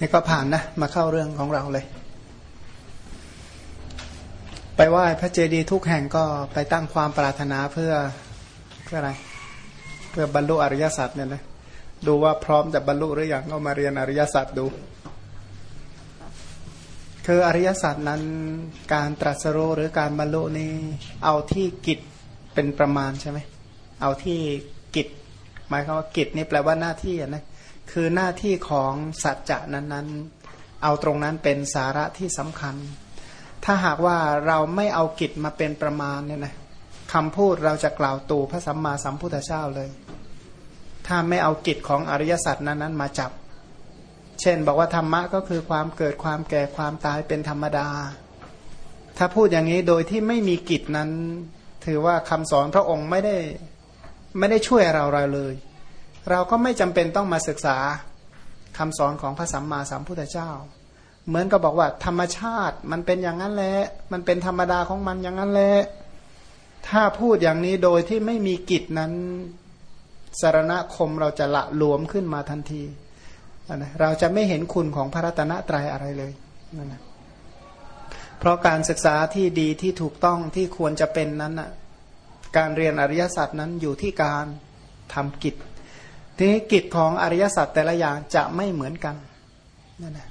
นี่ก็ผ่านนะ มาเข้าเรื่องของเราเลย ไปไหว้พระเจดีย์ทุกแห่งก็ไปตั้งความปรารถนาเพื่อเพื่ออะไร เพื่อบรรลุอริยสัจเนี่ยนะดูว่าพร้อมจะบรรลุหรืออยังก็มาเรียนอริยสัจดูคืออริยสัจนั้นการตรัสรู้หรือการบรรลุนี้เอาที่กิจเป็นประมาณใช่ไหมเอาที่กิจหมายความว่ากิจนี่แปลว่าหน้าที่นะ คือหน้าที่ของสัจจะนั้นๆ เอาตรงนั้นเป็นสาระที่สำคัญ ถ้าหากว่าเราไม่เอากิจมาเป็นประมาณเนี่ยนะคำพูดเราจะกล่าวตูพระสัมมาสัมพุทธเจ้าเลย ถ้าไม่เอากิจของอริยสัจนั้นๆ มาจับ เช่น บอกว่าธรรมะก็คือความเกิดความแก่ความตายเป็นธรรมดา ถ้าพูดอย่างนี้โดยที่ไม่มีกิจนั้น ถือว่าคำสอนพระองค์ไม่ได้ไม่ได้ช่วยเราเรเลย เราก็ไม่จำเป็นต้องมาศึกษาคำสอนของพระสัมมาสัมพุทธเจ้า เหมือนกับบอกว่า ธรรมชาติมันเป็นอย่างนั้นแหละมันเป็นธรรมดาของมันอย่างนั้นแหละถ้าพูดอย่างนี้โดยที่ไม่มีกิจนั้นสารณคมเราจะละหลวมขึ้นมาทันทีนะเราจะไม่เห็นคุณของพระรัตนตรัยอะไรเลยนั่นนะเพราะการศึกษาที่ดีที่ถูกต้องที่ควรจะเป็นนั้นนะการเรียนอริยสัจนั้นอยู่ที่การทำกิจ ทีนี้กิจของอริยสัจแต่ละอย่างจะไม่เหมือนกันนั่นแหละ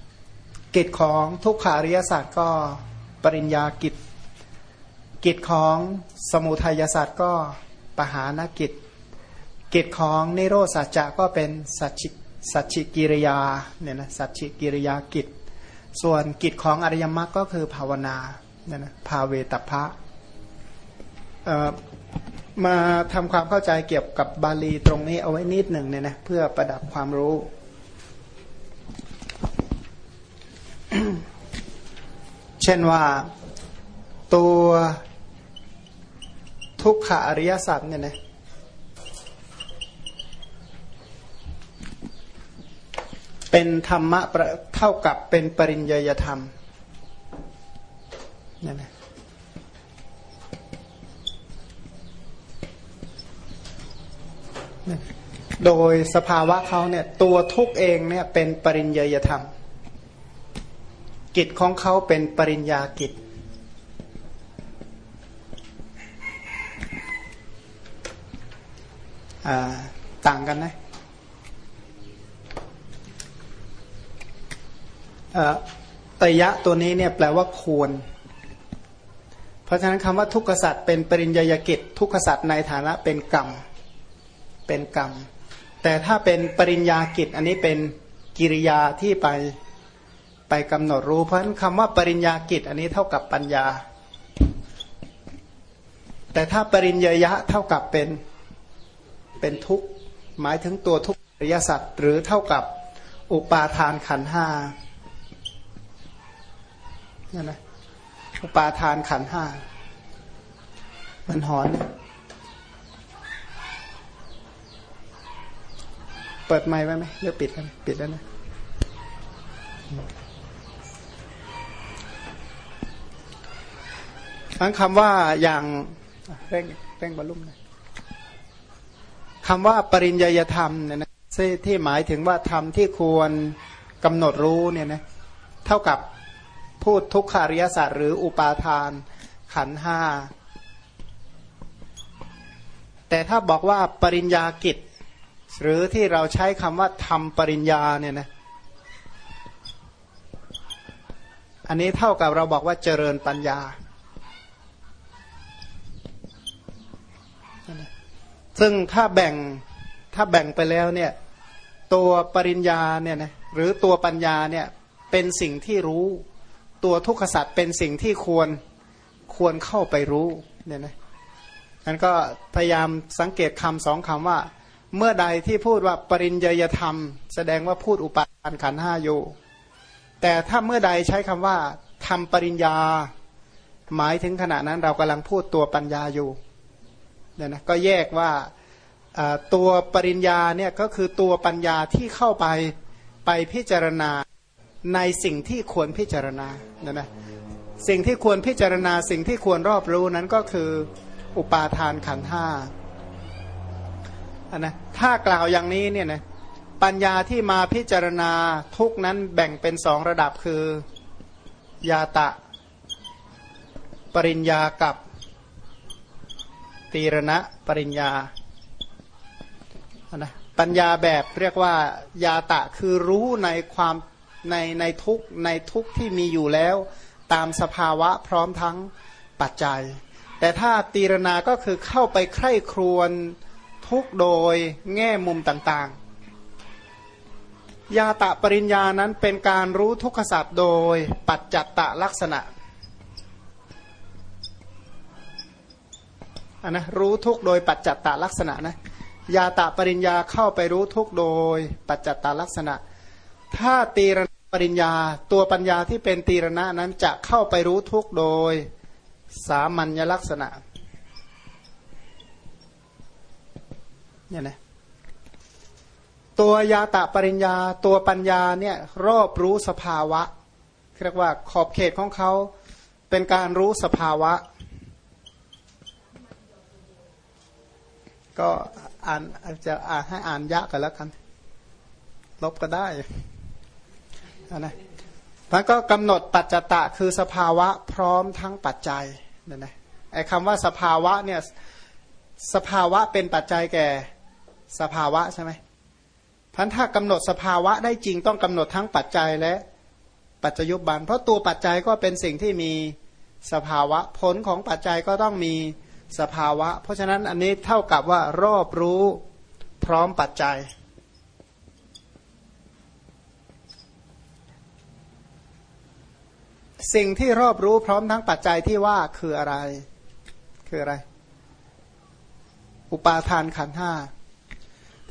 กิจของทุกขาริยสัจก็ปริญญากิจ กิจของสมุทัยสัจก็ปหานกิจ กิจของนิโรสัจจะก็เป็นสัจฉิสัจฉิกิริยาเนี่ยนะสัจฉิกิริยากิจ ส่วนกิจของอริยมรรคก็คือภาวนาเนี่ยนะภาเวตพะ มาทำความเข้าใจเกี่ยวกับบาลีตรงนี้เอาไว้นิดหนึ่งเนี่ยนะเพื่อประดับความรู้ เช่นว่าตัวทุกขอริยสัจเนี่ยนะเป็นธรรมะเท่ากับเป็นปริญญยธรรมเนี่ยนะ โดยสภาวะเขาเนี่ยตัวทุกเองเนี่ยเป็นปริญญยธรรม กิจของเขาเป็นปริญญากิจ ต่างกันนะตยะตัวนี้เนี่ยแปลว่าควร เพราะฉะนั้นคำว่าทุกขสัตว์เป็นปริญญากิจ ทุกขสัตว์ในฐานะเป็นกรรม เป็นกรรม แต่ถ้าเป็นปริญญากิจอันนี้เป็นกิริยาที่ไปไปกำหนดรู้เพราะฉะนั้นคำว่าปริญญากิจอันนี้เท่ากับปัญญา แต่ถ้าปริญญายะเท่ากับเป็นเป็นทุกข์หมายถึงตัวทุกขอริยสัตว์หรือเท่ากับอุปาทานขันห้านั่นนะอุปาทานขันห้ามันหอนเนี่ย เปิดไมค์ไว้ไหมเลือกปิดกันปิดแล้วนะทั้งคำว่าอย่างเร่งเร่งบอลลุ่มนะคำว่าปริญญาธรรมเนี่ยนะที่หมายถึงว่าธรรมที่ควรกำหนดรู้เนี่ยนะเท่ากับพูดทุกขาริยศาสตร์หรืออุปาทานขันห้าแต่ถ้าบอกว่าปริญญากิจ หรือที่เราใช้คำว่าทำปริญญาเนี่ยนะอันนี้เท่ากับเราบอกว่าเจริญปัญญา ซึ่งถ้าแบ่งถ้าแบ่งไปแล้วเนี่ยตัวปริญญาเนี่ยนะหรือตัวปัญญาเนี่ยเป็นสิ่งที่รู้ ตัวทุกขสัตว์เป็นสิ่งที่ควรควรเข้าไปรู้เนี่ยนะนั้นก็พยายามสังเกตคำสองคำว่า เมื่อใดที่พูดว่าปริญญยธรรม แสดงว่าพูดอุปาทานขันห้าอยู่ แต่ถ้าเมื่อใดใช้คำว่าทำปริญญา หมายถึงขณะนั้นเรากำลังพูดตัวปัญญาอยู่เนี่ยนะก็แยกว่าตัวปริญญาเนี่ยก็คือตัวปัญญาที่เข้าไปไปพิจารณาในสิ่งที่ควรพิจารณาเนี่ยนะสิ่งที่ควรพิจารณาสิ่งที่ควรรอบรู้นั้นก็คืออุปาทานขันห้า นะถ้ากล่าวอย่างนี้เนี่ยนะปัญญาที่มาพิจารณาทุกนั้นแบ่งเป็นสองระดับคือยาตะ ปริญญากับ ตีรณะปริญญานะปัญญาแบบเรียกว่ายาตะคือรู้ในความในในทุกในทุกที่มีอยู่แล้ว ตามสภาวะพร้อมทั้งปัจจัย แต่ถ้าตีรณาก็คือเข้าไปใคร่ครวญ ทุกโดยแง่มุมต่างๆ ยาตะปริญญานั้นเป็นการรู้ทุกขสัตว์โดยปัจจัตตลักษณะอันนะรู้ทุกโดยปัจจัตตลักษณะนะยาตะปริญญาเข้าไปรู้ทุกโดยปัจจัตตลักษณะ ถ้าตีรณปริญญาตัวปัญญาที่เป็นตีรณะนั้นจะเข้าไปรู้ทุกโดยสามัญลักษณะ เนี่ยนะตัวยาตะปริญญาตัวปัญญาเนี่ยรอบรู้สภาวะเรียกว่าขอบเขตของเขาเป็นการรู้สภาวะ ก็อ่านจะอ่านให้อ่านยากกันแล้วกัน ลบก็ได้นะท่านก็กำหนดปัจจตะคือสภาวะพร้อมทั้งปัจจัยเนี่ยนะไอ้คำว่าสภาวะเนี่ยสภาวะเป็นปัจจัยแก่ สภาวะใช่ไหมท่านถ้ากำหนดสภาวะได้จริงต้องกำหนดทั้งปัจจัยและปัจจยุบัน เพราะตัวปัจจัยก็เป็นสิ่งที่มีสภาวะผลของปัจจัยก็ต้องมีสภาวะ เพราะฉะนั้นอันนี้เท่ากับว่ารอบรู้พร้อมปัจจัย สิ่งที่รอบรู้พร้อมทั้งปัจจัยที่ว่าคืออะไร คืออะไร อุปาทานขันห้า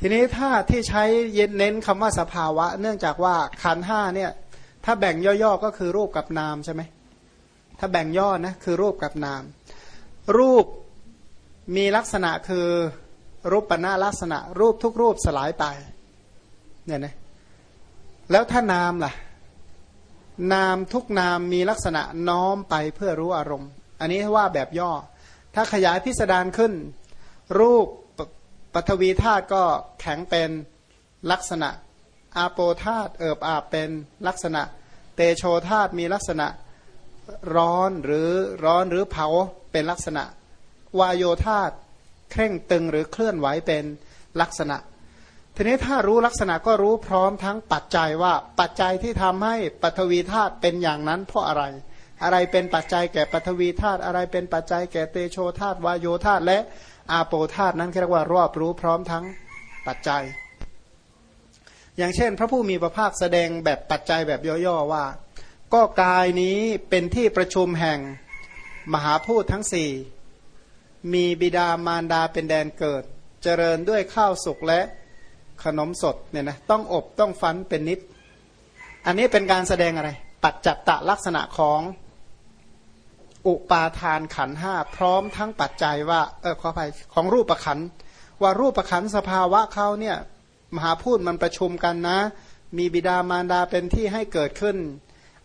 ทีนี้ถ้าที่ใช้เย็นเน้นคำว่าสภาวะ เนื่องจากว่าขันห้าเนี่ย ถ้าแบ่งย่อๆก็คือรูปกับนามใช่ไหมถ้าแบ่งย่อนะคือรูปกับนาม รูปมีลักษณะคือรูปปณะลักษณะ รูปทุกรูปสลายไปเนี่ยนะแล้วถ้านามล่ะ นามทุกนามมีลักษณะน้อมไปเพื่อรู้อารมณ์ อันนี้ว่าแบบย่อ ถ้าขยายพิสดารขึ้น รูป ปฐวีธาตุก็แข็งเป็นลักษณะ อาโปธาตุเอิบอาบเป็นลักษณะ เตโชธาตุมีลักษณะร้อนหรือร้อนหรือเผาเป็นลักษณะ วายโยธาตเคร่งตึงหรือเคลื่อนไหวเป็นลักษณะ ทีนี้ถ้ารู้ลักษณะก็รู้พร้อมทั้งปัจจัยว่าปัจจัยที่ทำให้ปฐวีธาตุเป็นอย่างนั้นเพราะอะไร อะไรเป็นปัจจัยแก่ปฐวีธาตุอะไรเป็นปัจจัยแก่เตโชธาตุวายโยธาตุและ อาโปธาตนั้นเรียกว่ารอบรู้พร้อมทั้งปัจจัย อย่างเช่น พระผู้มีพระภาคแสดงแบบปัจจัยแบบย่อๆว่า ก็กายนี้เป็นที่ประชุมแห่งมหาพูดทั้งสี่มีบิดามารดาเป็นแดนเกิด เจริญด้วยข้าวสุกและขนมสดเนี่ยนะต้องอบต้องฟันเป็นนิด อันนี้เป็นการแสดงอะไร ปัจจัตตลักษณะของ อุปาทานขันห้าพร้อมทั้งปัจจัยว่าเออขออภัยของรูปประขันว่ารูปประขันสภาวะเขาเนี่ยมหาพูดมันประชุมกันนะ มีบิดามารดาเป็นที่ให้เกิดขึ้น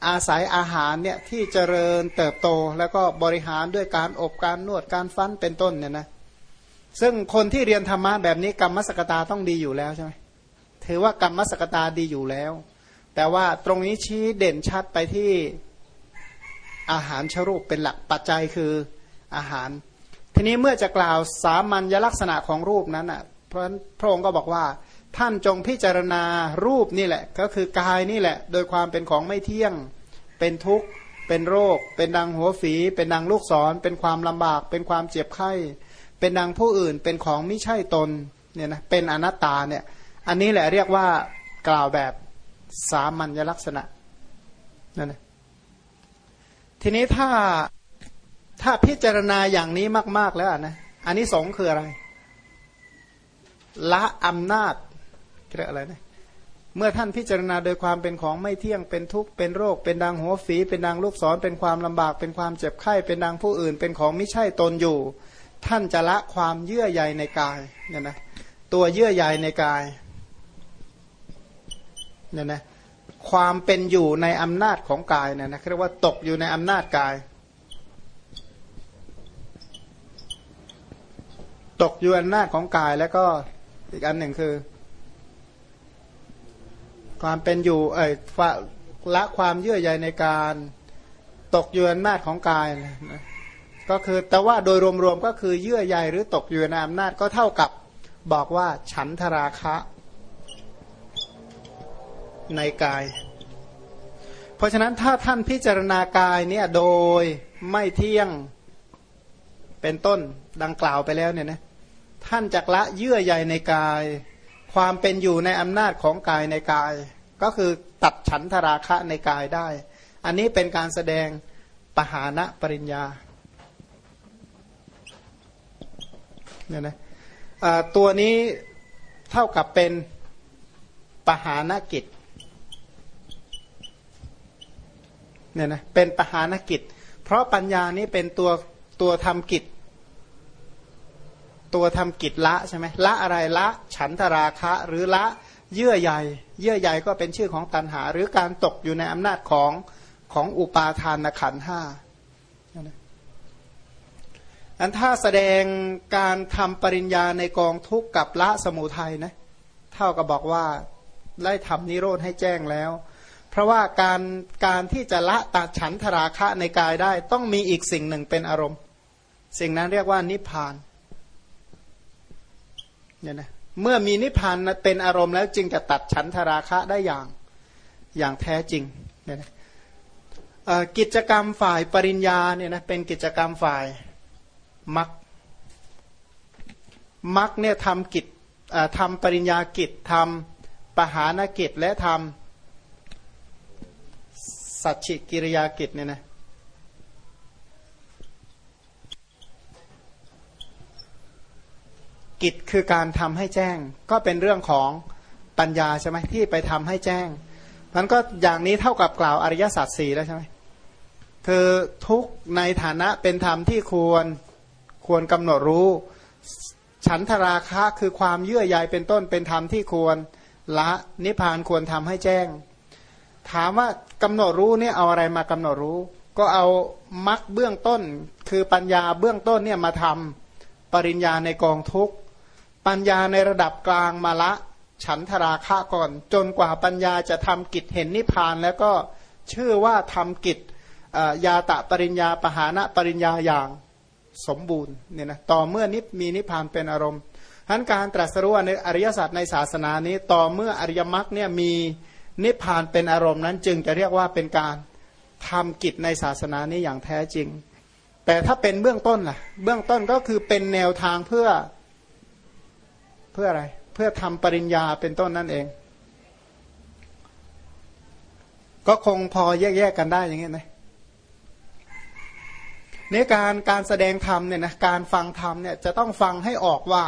อาศัยอาหารเนี่ยที่เจริญเติบโตแล้วก็บริหารด้วยการอบการนวดการฟันเป็นต้นเนี่ยนะซึ่งคนที่เรียนธรรมะแบบนี้กรรมสกตาต้องดีอยู่แล้วใช่ไหมถือว่ากรรมสกตาดีอยู่แล้ว แต่ว่าตรงนี้ชี้เด่นชัดไปที่ อาหารชรูปเป็นหลักปัจจัยคืออาหาร ทีนี้เมื่อจะกล่าวสามัญลักษณะของรูปนั้นอะเพราะพระองค์ก็บอกว่าท่านจงพิจารณารูปนี่แหละ ก็คือกายนี่แหละ โดยความเป็นของไม่เที่ยง เป็นทุกข์เป็นโรค เป็นดังหัวฝี เป็นดังลูกศร เป็นความลำบาก เป็นความเจ็บไข้ เป็นดังผู้อื่นเป็นของไม่ใช่ตนเนี่ยนะเป็นอนัตตาเนี่ยอันนี้แหละเรียกว่ากล่าวแบบสามัญลักษณะนั่นนะ ทีนี้ถ้าถ้าพิจารณาอย่างนี้มาก ๆแล้วนะอันนี้สองคืออะไร ละอำนาจเรียกอะไรนะเมื่อท่านพิจารณาโดยความเป็นของไม่เที่ยงเป็นทุกข์เป็นโรค เป็นดังหัวฝี เป็นดังลูกศรเป็นความลำบาก เป็นความเจ็บไข้ เป็นดังผู้อื่น เป็นของไม่ใช่ตนอยู่ ท่านจะละความเยื่อใยในกายเนี่ยนะตัวเยื่อใยในกายเนี่ยนะ ความเป็นอยู่ในอำนาจของกายเนี่ยนะเรียกว่าตกอยู่ในอำนาจกาย ตกอยู่อำนาจของกายแล้วก็อีกอันหนึ่งคือ ความเป็นอยู่เอ่ยละความเยื่อใยในการตกเยือนนาจของกายนะก็คือแต่ว่าโดยรวมๆก็คือเยื่อใยหรือตกอยู่ในอำนาจก็เท่ากับบอกว่าฉันทราคะ ในกาย เพราะฉะนั้นถ้าท่านพิจารณากายเนี่ยโดยไม่เที่ยงเป็นต้นดังกล่าวไปแล้วเนี่ยนะท่านจักละเยื่อใยในกาย ความเป็นอยู่ในอำนาจของกายในกาย ก็คือตัดฉันทราคะในกายได้ อันนี้เป็นการแสดงปหานะปริญญาเนี่ยนะตัวนี้เท่ากับเป็นปหานกิจ เนี่ยนะเป็นปหานกิจ เพราะปัญญานี้เป็นตัวตัวทำกิจ ตัวทำกิจละใช่ไหมละอะไรละฉันทราคะ หรือละเยื่อใยเยื่อใยก็เป็นชื่อของตันหา หรือการตกอยู่ในอำนาจของของอุปาทานขันห้าอันถ้าแสดงการทำปริญญาในกองทุกข์กับละสมุทัยนะ เท่ากับบอกว่า ได้ทำนิโรธให้แจ้งแล้ว เพราะว่าการการที่จะละตัดฉันทราคะในกายได้ ต้องมีอีกสิ่งหนึ่งเป็นอารมณ์ สิ่งนั้นเรียกว่านิพพานเนี่ยนะเมื่อมีนิพพานเป็นอารมณ์แล้วจึงจะตัดฉันทราคะได้อย่างอย่างแท้จริงเนี่ยนะกิจกรรมฝ่ายปริญญาเนี่ยนะเป็นกิจกรรมฝ่ายมักมักเนี่ยทำกิจทำปริญญากิจทำปหานกิจและทำ สัจฉิกิริยากิจเนี่ยนะกิจคือการทำให้แจ้ง ก็เป็นเรื่องของปัญญาใช่ไหมที่ไปทำให้แจ้งนั้นก็อย่างนี้เท่ากับกล่าวอริยสัจสี่แล้วใช่ไหมคือทุกในฐานะเป็นธรรมที่ควรควรกำหนดรู้ ฉันทราคะคือความเยื่อใยเป็นต้นเป็นธรรมที่ควรละนิพพานควรทำให้แจ้ง ถามว่ากำหนดรู้เนี่ยเอาอะไรมากำหนดรู้ ก็เอามรรคเบื้องต้น คือปัญญาเบื้องต้นเนี่ยมาทำปริญญาในกองทุกปัญญาในระดับกลางมาละ ฉันทราคะก่อน จนกว่าปัญญาจะทำกิจเห็นนิพพาน แล้วก็ชื่อว่าทำกิจยาตะปริญญาปหานะปริญญาอย่างสมบูรณ์เนี่ยนะต่อเมื่อนิมีนิพพานเป็นอารมณ์ทั้นการตรัสรู้ในอริยสัจในศาสนานี้ ต่อเมื่ออริยมรรคเนี่ยมี นิพพานเป็นอารมณ์นั้นจึงจะเรียกว่าเป็นการทำกิจในศาสนานี้อย่างแท้จริง แต่ถ้าเป็นเบื้องต้นล่ะ เบื้องต้นก็คือเป็นแนวทางเพื่อเพื่ออะไร เพื่อทำปริญญาเป็นต้นนั่นเอง ก็คงพอแยกๆกันได้อย่างเงี้ยนะนี่การการแสดงธรรมเนี่ยนะการฟังธรรมเนี่ยจะต้องฟังให้ออกว่า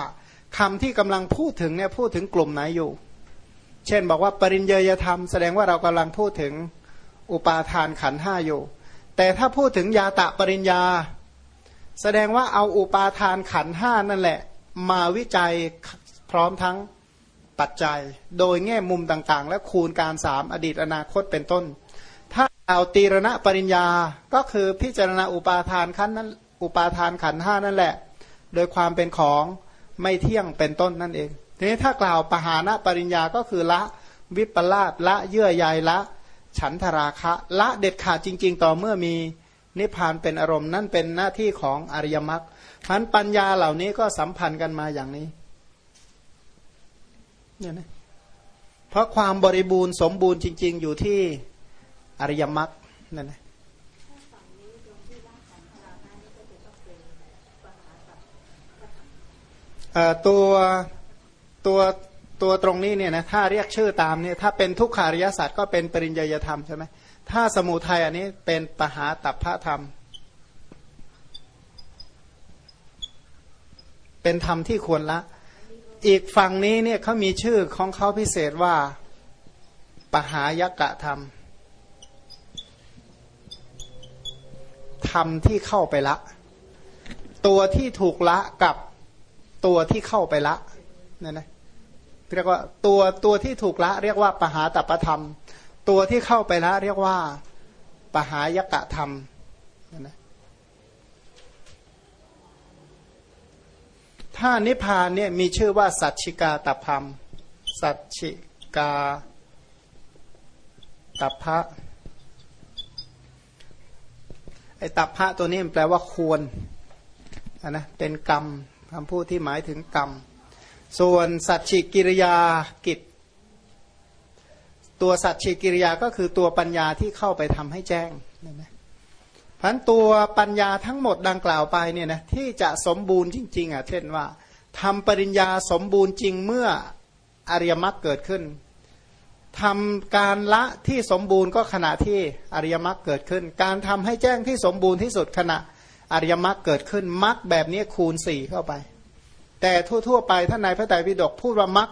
คำที่กำลังพูดถึงเนี่ยพูดถึงกลุ่มไหนอยู่ เช่นบอกว่าปริญญาธรรมแสดงว่าเรากำลังพูดถึงอุปาทานขันห้าอยู่ แต่ถ้าพูดถึงยาตะปริญญา แสดงว่าเอาอุปาทานขันห้านั่นแหละ มาวิจัยพร้อมทั้งปัจจัย โดยแง่มุมต่างๆ และคูณการสามอดีตอนาคตเป็นต้น ถ้าเอาตีรณะปริญญาก็คือพิจารณาอุปาทานขันนั้นอุปาทานขันห้านั่นแหละ โดยความเป็นของไม่เที่ยงเป็นต้นนั่นเอง ทีนี้ถ้ากล่าวปหานะปริญญาก็คือละวิปลาสละเยื่อใยละ ฉันทราคะ ละเด็ดขาดจริง ๆ ต่อเมื่อมีนิพพานเป็นอารมณ์นั่นเป็นหน้าที่ของอริยมรรคพันปัญญาเหล่านี้ก็สัมพันธ์กันมาอย่างนี้เนี่ยนะเพราะความบริบูรณ์สมบูรณ์จริง ๆ อยู่ที่อริยมรรคนั่นนะตัว ตัวตัวตรงนี้เนี่ยนะถ้าเรียกชื่อตามเนี่ยถ้าเป็นทุกขาริยศาสตว์ก็เป็นปริญญาธรรมใช่ไหมถ้าสมุทัยอันนี้เป็นปหาตัพพธรรม เป็นธรรมที่ควรละ อีกฝั่งนี้เนี่ยเขามีชื่อของเขาพิเศษว่าปหายกะธรรมธรรมที่เข้าไปละ ตัวที่ถูกละกับตัวที่เข้าไปละ นั่นนะเรียกว่าตัวตัวที่ถูกละเรียกว่าปหาตัปธรรม ตัวที่เข้าไปละเรียกว่าปหายกะธรรมนั่นนะถ้านิพพานเนี่ยมีชื่อว่าสัจชิกาตธรรมสัจชิกาตับพะไอ้ตับพระตัวนี้มันแปลว่าควรนนะเป็นกรรมคำพูดที่หมายถึงกรรม ส่วนสัจฉิกิริยากิจ ตัวสัจฉิกิริยาก็คือตัวปัญญาที่เข้าไปทำให้แจ้งนะพันตัวปัญญาทั้งหมดดังกล่าวไปเนี่ยนะที่จะสมบูรณ์จริง ๆอะเช่นว่าทำปริญญาสมบูรณ์จริงเมื่ออริยมรรคเกิดขึ้นทำการละที่สมบูรณ์ก็ขณะที่อริยมรรคเกิดขึ้น การทำให้แจ้งที่สมบูรณ์ที่สุดขณะอริยมรรคเกิดขึ้นมรรคแบบนี้คูณสี่เข้าไป แต่ทั่ว ๆ ไปท่านนายพระไตรปิฎกพูดว่ามรรค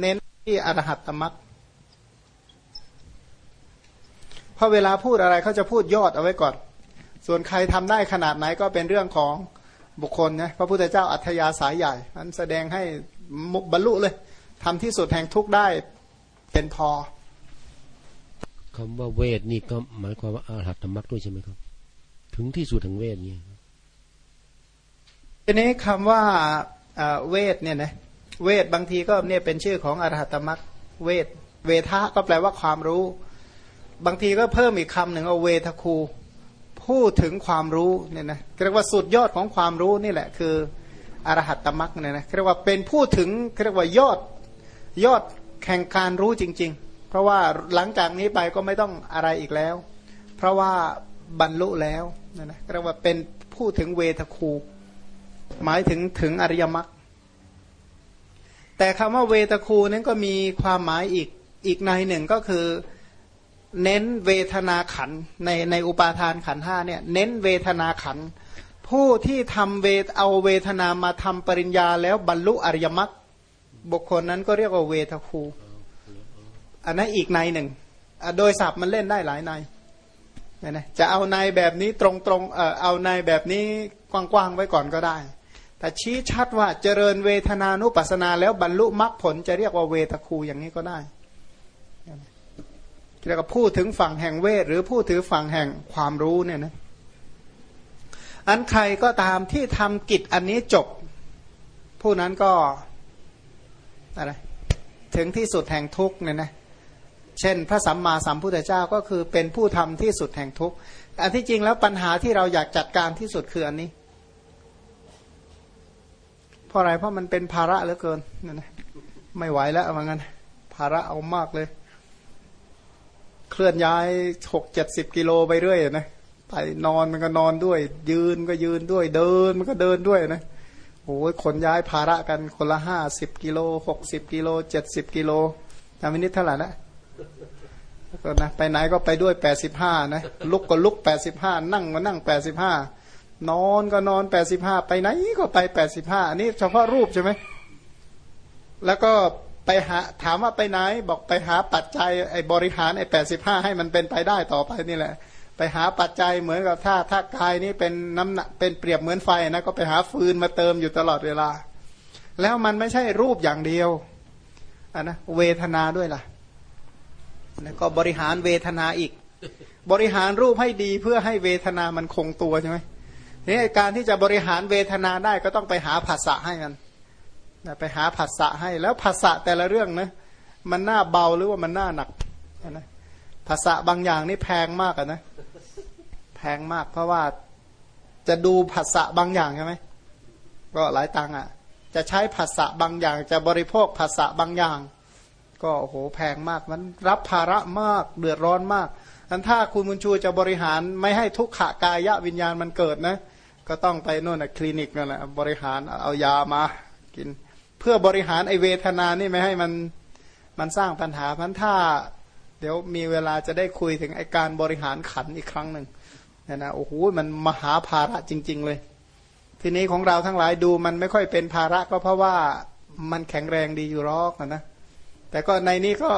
เน้นที่อรหัตตมรรคเพราะเวลาพูดอะไรเขาจะพูดยอดเอาไว้ก่อน ส่วนใครทำได้ขนาดไหนก็เป็นเรื่องของบุคคลนะ พระพุทธเจ้าอัธยาสายใหญ่นั้นแสดงให้บรรลุเลยทำที่สุดแห่งทุกได้เป็นพอคำว่าเวทนี่ก็หมายความว่าอาหัตมรรคด้วยใช่ไหมครับ ถึงที่สุดแห่งเวทนี่ทีนี้คำว่า เวทเนี่ยนะเวทบางทีก็เนี่ยเป็นชื่อของอรหัตมรรคเวท เวทะก็แปลว่าความรู้ บางทีก็เพิ่มอีกคำหนึ่งว่าเวทคูพูดถึงความรู้เนี่ยนะเรียกว่าสุดยอดของความรู้นี่แหละ คืออรหัตตมรรคเนี่ยนะเรียกว่าเป็นพูดถึงเรียกว่ายอดยอดแข่งการรู้จริง ๆ เพราะว่าหลังจากนี้ไปก็ไม่ต้องอะไรอีกแล้ว เพราะว่าบรรลุแล้วนะนะเรียกว่าเป็นพูดถึงเวทคู หมายถึงถึงอริยมรรคแต่คำว่าเวทคูนั้นก็มีความหมายอีกอีกในหนึ่งก็คือเน้นเวทนาขันในในอุปาทานขันห้าเนี่ยเน้นเวทนาขัน ผู้ที่ทำเวทเอาเวทนามาทำปริญญาแล้วบรรลุอริยมรรคบุคคลนั้นก็เรียกว่าเวทคู อันนั้นอีกในหนึ่งโดยศัพท์มันเล่นได้หลายในนะจะเอาในแบบนี้ตรงๆเออเอาในแบบนี้กว้างๆไว้ก่อนก็ได้ แต่ชี้ชัดว่าเจริญเวทนานุปัสนาแล้วบรรลุมรรคผลจะเรียกว่าเวทคูอย่างนี้ก็ได้เรียกว่าพูดถึงฝั่งแห่งเวท หรือพูดถึงฝั่งแห่งความรู้เนี่ยนะอันใครก็ตามที่ทำกิจอันนี้จบ ผู้นั้นก็อะไรถึงที่สุดแห่งทุกเนี่ยนะเช่น พระสัมมาสัมพุทธเจ้าก็คือเป็นผู้ทำที่สุดแห่งทุกอันที่จริงแล้วปัญหาที่เราอยากจัดการที่สุดคืออันนี้ เพราะอะไรเพราะมันเป็นภาระเหลือเกินนั่นนะไม่ไหวแล้วว่างั้น ภาระเอามากเลย เคลื่อนย้ายหกเจ็ดสิบกิโลไปเรื่อยนะไปนอนมันก็นอนด้วย ยืนก็ยืนด้วย เดินมันก็เดินด้วยนะโอ้ยขนย้ายภาระกันคนละห้าสิบกิโลหกสิบกิโลเจ็ดสิบกิโลจำไม่นิดเท่าไหร่นะก็นะไปไหนก็ไปด้วยแปดสิบห้านะลุกก็ลุกแปดสิบห้านั่งก็นั่งแปดสิบห้า นอนก็นอนแปดสิบห้าไปไหนก็ไปแปดสิบห้าอันนี้เฉพาะรูปใช่ไหมแล้วก็ไปหาถามว่าไปไหน บอกไปหาปัจจัยไอ้บริหารไอ้แปดสิบห้าให้มันเป็นไปได้ต่อไปนี่แหละ ไปหาปัจจัยเหมือนกับถ้าถ้ากายนี้เป็นน้ำหนักเป็นเปรียบเหมือนไฟนะก็ไปหาฟืนมาเติมอยู่ตลอดเวลา แล้วมันไม่ใช่รูปอย่างเดียวอะนะเวทนาด้วยล่ะแล้วก็บริหารเวทนาอีก บริหารรูปให้ดีเพื่อให้เวทนามันคงตัวใช่ไหม นี่การที่จะบริหารเวทนาได้ก็ต้องไปหาภาษาให้มันไปหาภาษาให้แล้วภาษาแต่ละเรื่องนะมันน่าเบาหรือว่ามันน่าหนักนะภาษาบางอย่างนี่แพงมากนะแพงมาก เพราะว่าจะดูภาษาบางอย่างใช่ไหมก็หลายตังอะ จะใช้ภาษาบางอย่าง จะบริโภคภาษาบางอย่าง ก็โอ้โหแพงมากมันรับภาระมากเดือดร้อนมากอันถ้าคุณมุนชูจะบริหารไม่ให้ทุกขากายะวิญญาณมันเกิดนะ ก็ต้องไปโน่นคลินิกนั่นแหละบริหารเอายามากิน เพื่อบริหารไอเวทนานี่ไม่ให้มันมันสร้างปัญหาพันถ้า เดี๋ยวมีเวลาจะได้คุยถึงไอการบริหารขันอีกครั้งหนึ่งนะนะโอ้โหมันมหาภาระจริง ๆ เลย ทีนี้ของเราทั้งหลายดูมันไม่ค่อยเป็นภาระก็เพราะว่ามันแข็งแรงดีอยู่รอกนะแต่ก็ในนี้ก็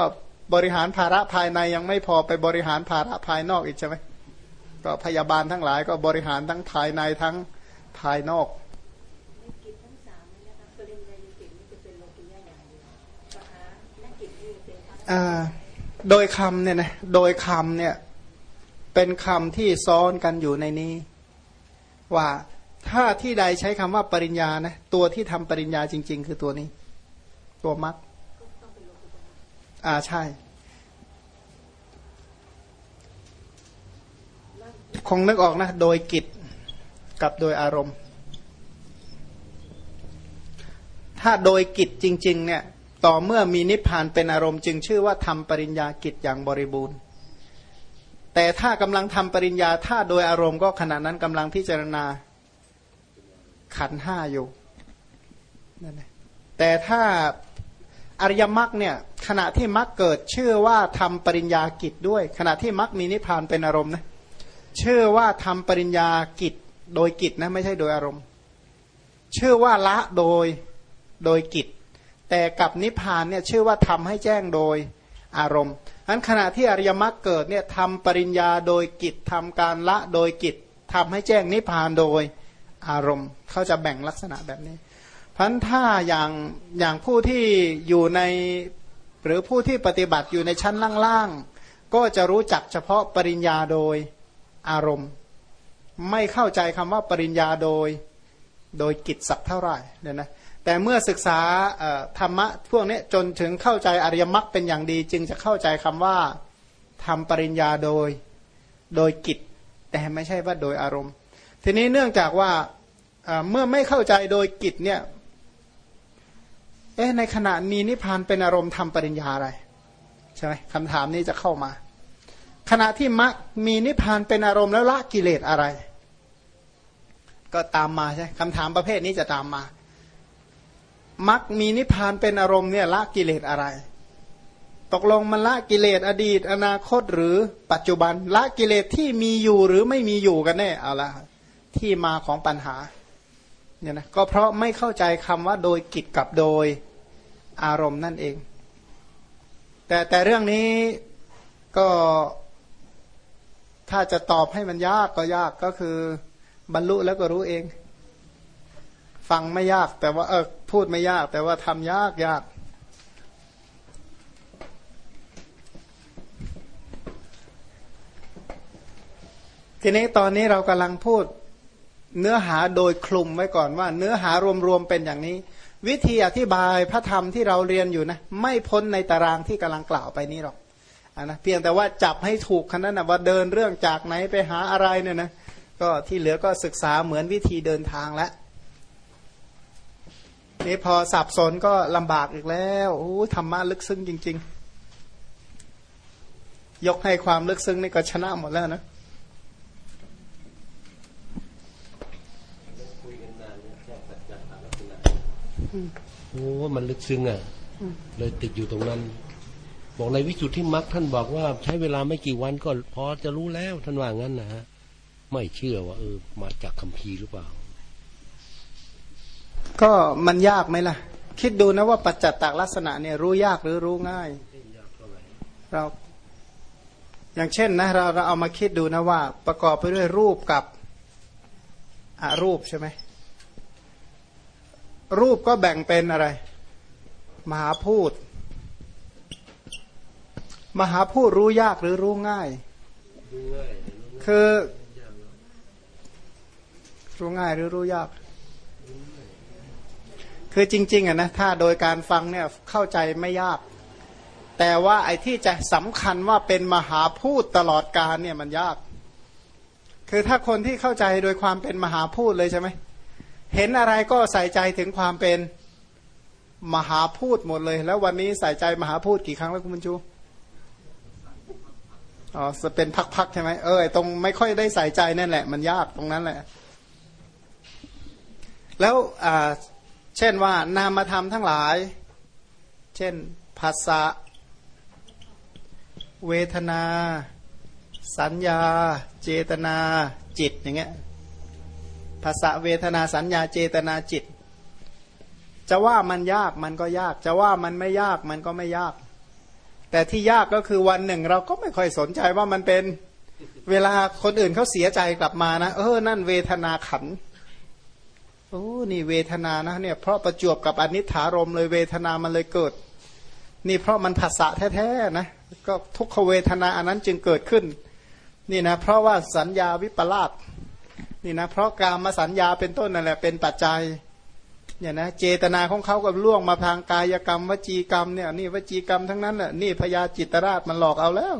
บริหารภาระภายในยังไม่พอไปบริหารภาระภายนอกอีกใช่ไหม ก็พยาบาลทั้งหลายก็บริหารทั้งภายในทั้งภายนอกโดยคำเนี่ยนะโดยคำเนี่ยเป็นคำที่ซ้อนกันอยู่ในนี้ ว่าถ้าที่ใดใช้คำว่าปริญญานะตัวที่ทำปริญญาจริง ๆ คือตัวนี้ ตัวมัดอ่าใช่ คงนึกออกนะ โดยกิจกับโดยอารมณ์ ถ้าโดยกิจจริง ๆ เนี่ย ต่อเมื่อมีนิพพานเป็นอารมณ์จึงชื่อว่าทำปริญญากิจอย่างบริบูรณ์ แต่ถ้ากำลังทำปริญญาถ้าโดยอารมณ์ก็ขณะนั้นกำลังพิจารณาขันห้าอยู่นั่นแหละแต่ถ้าอริยมรรคเนี่ยขณะที่มรรคเกิดชื่อว่าทำปริญญากิจด้วย ขณะที่มรรคมีนิพพานเป็นอารมณ์นะ ชื่อว่าทำปริญญากิจโดยกิจนะไม่ใช่โดยอารมณ์ ชื่อว่าละโดยโดยกิจ แต่กับนิพพานเนี่ยชื่อว่าทำให้แจ้งโดยอารมณ์อันขณะที่อริยมรรคเกิดเนี่ยทำปริญญาโดยกิจทำการละโดยกิจทำให้แจ้งนิพพานโดยอารมณ์เขาจะแบ่งลักษณะแบบนี้พันถ้าอย่างอย่างผู้ที่อยู่ในหรือผู้ที่ปฏิบัติอยู่ในชั้นล่างๆก็จะรู้จักเฉพาะปริญญาโดย อารมณ์ ไม่เข้าใจคำว่าปริญญาโดยโดยกิจสักเท่าไหร่เนี่ยนะแต่เมื่อศึกษาธรรมะพวกนี้จนถึงเข้าใจอริยมรรคเป็นอย่างดี จึงจะเข้าใจคำว่าทำปริญญาโดยโดยกิจ แต่ไม่ใช่ว่าโดยอารมณ์ ทีนี้เนื่องจากว่าเมื่อไม่เข้าใจโดยกิจเนี่ยเอ๊ะในขณะมีนิพพานเป็นอารมณ์ทำปริญญาอะไรใช่ไหมคำถามนี้จะเข้ามา ขณะที่มรรคมีนิพพานเป็นอารมณ์แล้วละกิเลสอะไร ก็ตามมาใช่คำถามประเภทนี้จะตามมามรรคมีนิพพานเป็นอารมณ์เนี่ยละกิเลสอะไร ตกลงมันละกิเลสอดีต อนาคตหรือปัจจุบันละกิเลสที่มีอยู่หรือไม่มีอยู่กันแน่เอาละที่มาของปัญหาเนี่ยนะก็เพราะไม่เข้าใจคำว่าโดยกิจกับโดยอารมณ์นั่นเอง แต่แต่เรื่องนี้ก็ ถ้าจะตอบให้มันยากก็ยากก็คือบรรลุแล้วก็รู้เอง ฟังไม่ยากแต่ว่าเออพูดไม่ยาก แต่ว่าทำยากยากทีนี้ตอนนี้เรากำลังพูดเนื้อหาโดยคลุมไว้ก่อนว่า เนื้อหารวมๆเป็นอย่างนี้ วิธีอธิบายพระธรรมที่เราเรียนอยู่นะ ไม่พ้นในตารางที่กำลังกล่าวไปนี้หรอก นนะเพียงแต่ว่าจับให้ถูกขนาดนะว่าเดินเรื่องจากไหนไปหาอะไรเนี่ยนะก็ที่เหลือก็ศึกษาเหมือนวิธีเดินทางแล้วนี่พอสับสนก็ลำบากอีกแล้วโอ้ธรรมะลึกซึ้งจริง ๆ ยกให้ความลึกซึ้งนี่ก็ชนะหมดแล้วนะโอ้มันลึกซึ้งอะ เลยติดอยู่ตรงนั้น บอกในวิสุทธิมรรคท่านบอกว่าใช้เวลาไม่กี่วันก็พอจะรู้แล้วท่านว่างั้นนะฮะไม่เชื่อว่า เออ มาจากคัมภีร์หรือเปล่า ก็มันยากไหมล่ะ คิดดูนะว่าปัจจัตตลักษณะเนี่ยรู้ยากหรือรู้ง่าย เราอย่างเช่นนะเราเราเอามาคิดดูนะว่า ประกอบไปด้วยรูปกับอารูปใช่ไหมรูปก็แบ่งเป็นอะไร มหาพูด มหาพูดรู้ยากหรือรู้ง่าย คือรู้ง่ายหรือรู้ยาก คือจริง ๆอะนะถ้าโดยการฟังเนี่ยเข้าใจไม่ยาก แต่ว่าไอ้ที่จะสำคัญว่าเป็นมหาพูดตลอดการเนี่ยมันยาก คือถ้าคนที่เข้าใจโดยความเป็นมหาพูดเลยใช่ไหมเห็นอะไรก็ใส่ใจถึงความเป็นมหาพูดหมดเลย แล้ววันนี้ใส่ใจมหาพูดกี่ครั้งแล้วคุณบรรจู อ๋อจะเป็นพักๆใช่ไหมเออตรงไม่ค่อยได้ใส่ใจนั่นแหละ มันยากตรงนั้นแหละ แล้วเช่นว่านามธรรมทั้งหลาย เช่นภาษาเวทนา สัญญา เจตนาจิตอย่างเงี้ยภาษาเวทนาสัญญาเจตนาจิต จะว่ามันยากมันก็ยาก จะว่ามันไม่ยากมันก็ไม่ยาก แต่ที่ยากก็คือวันหนึ่งเราก็ไม่ค่อยสนใจว่ามันเป็นเวลาคนอื่นเขาเสียใจกลับมานะ เออ นั่นเวทนาขันโอ้นี่เวทนานะเนี่ยเพราะประจวบกับอนิถารมเลยเวทนามันเลยเกิด นี่เพราะมันภาษาแท้ๆนะก็ทุกขเวทนาอันนั้นจึงเกิดขึ้น นี่นะ เพราะว่าสัญญาวิปลาสนี่นะ เพราะการมาสัญญาเป็นต้นนั่นแหละเป็นปัจจัย เนี่ยนะเจตนาของเขากับล่วงมาทางกายกรรม วจีกรรมเนี่ยนี่วจีกรรมทั้งนั้นแหละนี่พยาจิตราชมันหลอกเอาแล้ว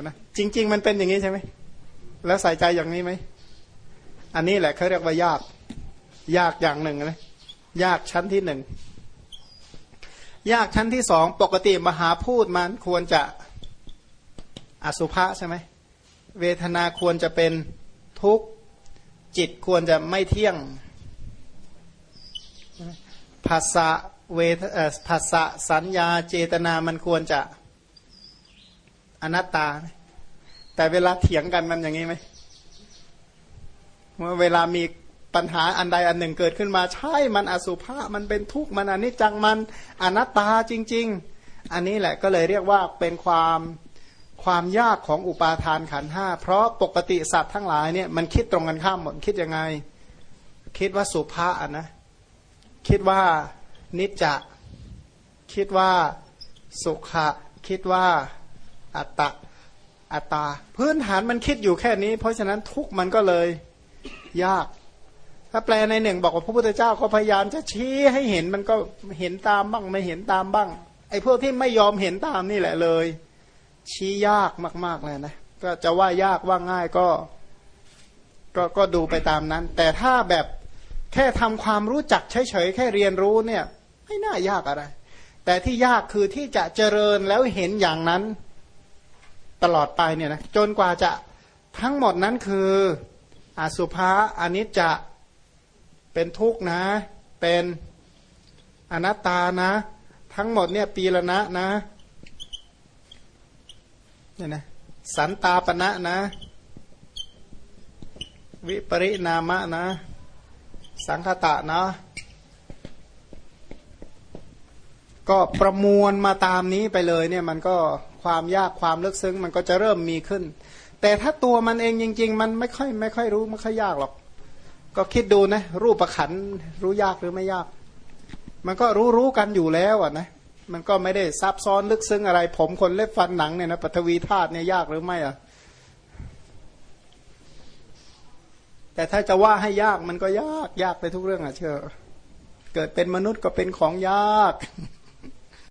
นะจริง ๆ มันเป็นอย่างนี้ใช่ไหมแล้วใส่ใจอย่างนี้ไหมอันนี้แหละเขาเรียกว่ายาก ยากอย่างหนึ่งนะยากชั้นที่หนึ่งยากชั้นที่สองปกติมหาพูดมันควรจะอสุภะใช่ไหมเวทนาควรจะเป็นทุกข์จิตควรจะไม่เที่ยง ภาษาเวทภาษาสัญญาเจตนามันควรจะอนัตตา แต่เวลาเถียงกันมันอย่างนี้ไหมว่าเวลามีปัญหาอันใดอันหนึ่งเกิดขึ้นมาใช่มันอสุภะมันเป็นทุกข์มันอนิจจังมันอนัตตาจริง ๆ อันนี้แหละก็เลยเรียกว่าเป็นความความยากของอุปาทานขันห้าเพราะปกติสัตว์ทั้งหลายเนี่ยมันคิดตรงกันข้ามหมดคิดยังไง คิดว่าสุภาอะนะ คิดว่านิจจะ คิดว่าสุขะ คิดว่าอัตตะอัตตา พื้นฐานมันคิดอยู่แค่นี้ เพราะฉะนั้นทุกมันก็เลยยาก ถ้าแปลในหนึ่งบอกว่าพระพุทธเจ้าก็พยายามจะชี้ให้เห็นมันก็เห็นตามบ้างไม่เห็นตามบ้างไอ้พวกที่ไม่ยอมเห็นตามนี่แหละเลย ชี้ยากมาก ๆเลยนะก็จะว่ายากว่าง่ายก็ ก็ก็ดูไปตามนั้น แต่ถ้าแบบ แค่ทำความรู้จักเฉยๆแค่เรียนรู้เนี่ย ไม่น่ายากอะไร แต่ที่ยากคือที่จะเจริญแล้วเห็นอย่างนั้น ตลอดไปเนี่ยนะจนกว่าจะทั้งหมดนั้นคืออสุภะอนิจจะเป็นทุกข์นะ เป็นอนัตตานะ ทั้งหมดเนี่ยปีละนะนะเนี่ยนะสันตาปณะนะ วิปริณามะนะ สังคตะนาะก็ประมวลมาตามนี้ไปเลยเนี่ยมันก็ความยากความลึกซึ้งมันก็จะเริ่มมีขึ้น แต่ถ้าตัวมันเองจริง ๆ มันไม่ค่อยไม่ค่อยรู้ไม่ค่อยยากหรอก ก็คิดดูนะ รูปประขันรู้ยากหรือไม่ยาก มันก็รู้รู้กันอยู่แล้วอะนะมันก็ไม่ได้ซับซ้อนลึกซึ้งอะไร ผมคนเล็บฟันหนังเนี่ยนะปฐวีธาตุเนี่ยยากหรือไม่อะ แต่ถ้าจะว่าให้ยากมันก็ยากยากไปทุกเรื่องอะเชื่อ เกิดเป็นมนุษย์ก็เป็นของยาก